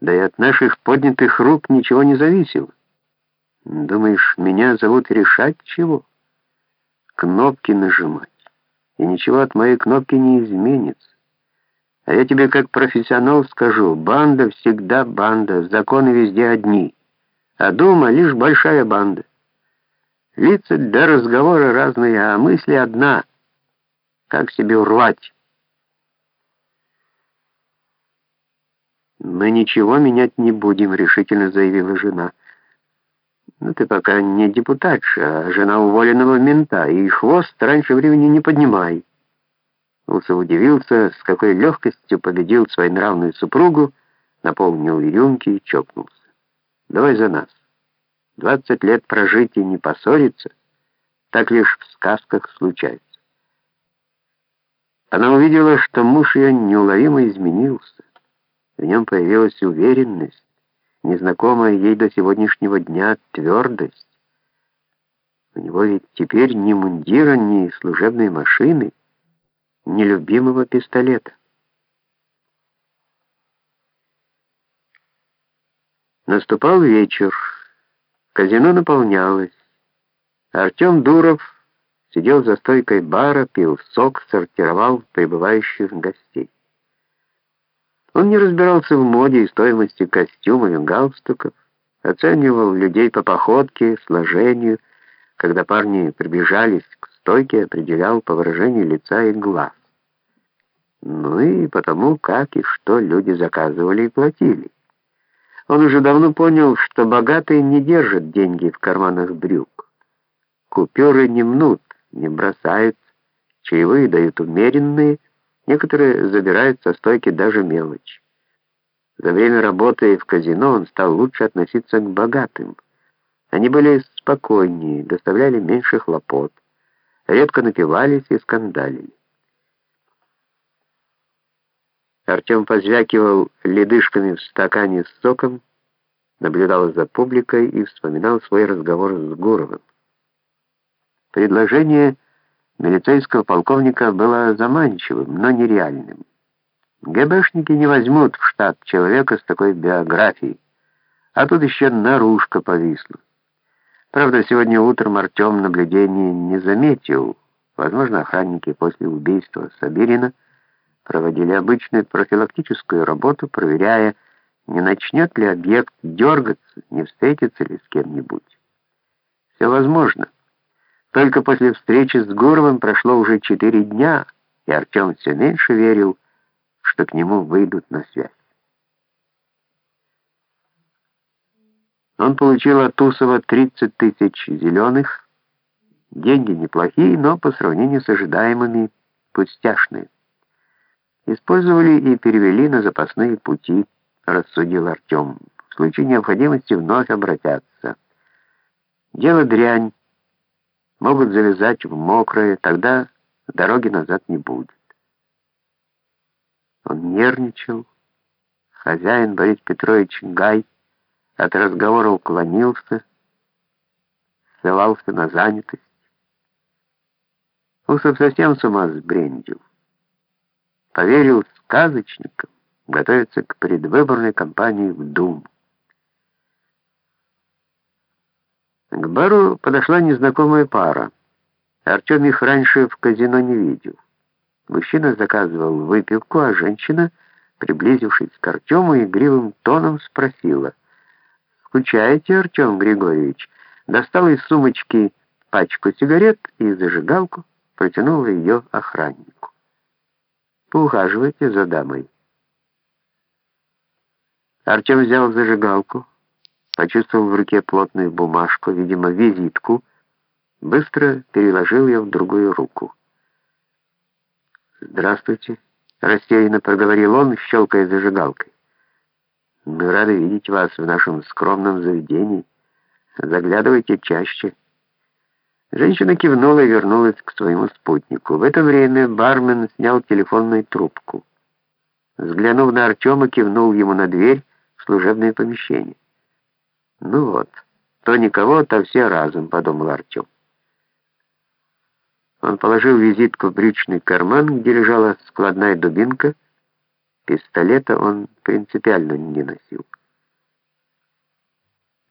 Да и от наших поднятых рук ничего не зависело. Думаешь, меня зовут решать чего? Кнопки нажимать. И ничего от моей кнопки не изменится. А я тебе как профессионал скажу, банда всегда банда, законы везде одни. А дома лишь большая банда. Лица для разговора разные, а мысли одна. Как себе урвать? «Мы ничего менять не будем», — решительно заявила жена. «Ну, ты пока не депутатша, а жена уволенного мента, и хвост раньше времени не поднимай». Усов удивился, с какой легкостью победил свою нравную супругу, наполнил рюмки и чокнулся. «Давай за нас. Двадцать лет прожить и не поссориться, так лишь в сказках случается». Она увидела, что муж ее неуловимо изменился. В нем появилась уверенность, незнакомая ей до сегодняшнего дня твердость. У него ведь теперь ни мундира, ни служебной машины, ни любимого пистолета. Наступал вечер. Казино наполнялось. Артем Дуров сидел за стойкой бара, пил сок, сортировал прибывающих гостей. Он не разбирался в моде и стоимости костюмов и галстуков, оценивал людей по походке, сложению. Когда парни приближались к стойке, определял по выражению лица и глаз. Ну и потому, как и что люди заказывали и платили. Он уже давно понял, что богатые не держат деньги в карманах брюк. Купюры не мнут, не бросают, чаевые дают умеренные, Некоторые забирают со стойки даже мелочь. За время работы в казино он стал лучше относиться к богатым. Они были спокойнее, доставляли меньше хлопот, редко напивались и скандалили. Артем позвякивал ледышками в стакане с соком, наблюдал за публикой и вспоминал свой разговор с Гуровым. Предложение милицейского полковника было заманчивым, но нереальным. ГБшники не возьмут в штат человека с такой биографией, а тут еще наружка повисла. Правда, сегодня утром Артем наблюдений не заметил. Возможно, охранники после убийства Сабирина проводили обычную профилактическую работу, проверяя, не начнет ли объект дергаться, не встретится ли с кем-нибудь. Все возможно. Только после встречи с Гуровым прошло уже четыре дня, и Артем все меньше верил, что к нему выйдут на связь. Он получил от Усова 30 тысяч зеленых, деньги неплохие, но по сравнению с ожидаемыми пустяшные. Использовали и перевели на запасные пути, рассудил Артем. В случае необходимости вновь обратятся. Дело дрянь, могут завязать в мокрое, тогда дороги назад не будет. Он нервничал. Хозяин Борис Петрович Гай от разговора уклонился, ссылался на занятость. Усов совсем с ума сбрендил. Поверил сказочникам, готовится к предвыборной кампании в Думу. К бару подошла незнакомая пара. Артем их раньше в казино не видел. Мужчина заказывал выпивку, а женщина, приблизившись к Артему, игривым тоном спросила. «Скучаете, Артем Григорьевич?» Достала из сумочки пачку сигарет и зажигалку, протянула ее охраннику. «Поухаживайте за дамой». Артем взял зажигалку, почувствовал в руке плотную бумажку, видимо, визитку, быстро переложил ее в другую руку. «Здравствуйте», — растерянно проговорил он, щелкая зажигалкой. «Мы рады видеть вас в нашем скромном заведении. Заглядывайте чаще». Женщина кивнула и вернулась к своему спутнику. В это время бармен снял телефонную трубку. Взглянув на Артема, кивнул ему на дверь в служебное помещение. «Ну вот, то никого, то все разом», — подумал Артем. Он положил визитку в брючный карман, где лежала складная дубинка, Пистолета он принципиально не носил.